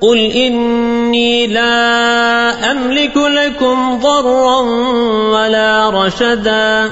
قل إني لا أملك لكم ضرا ولا رشدا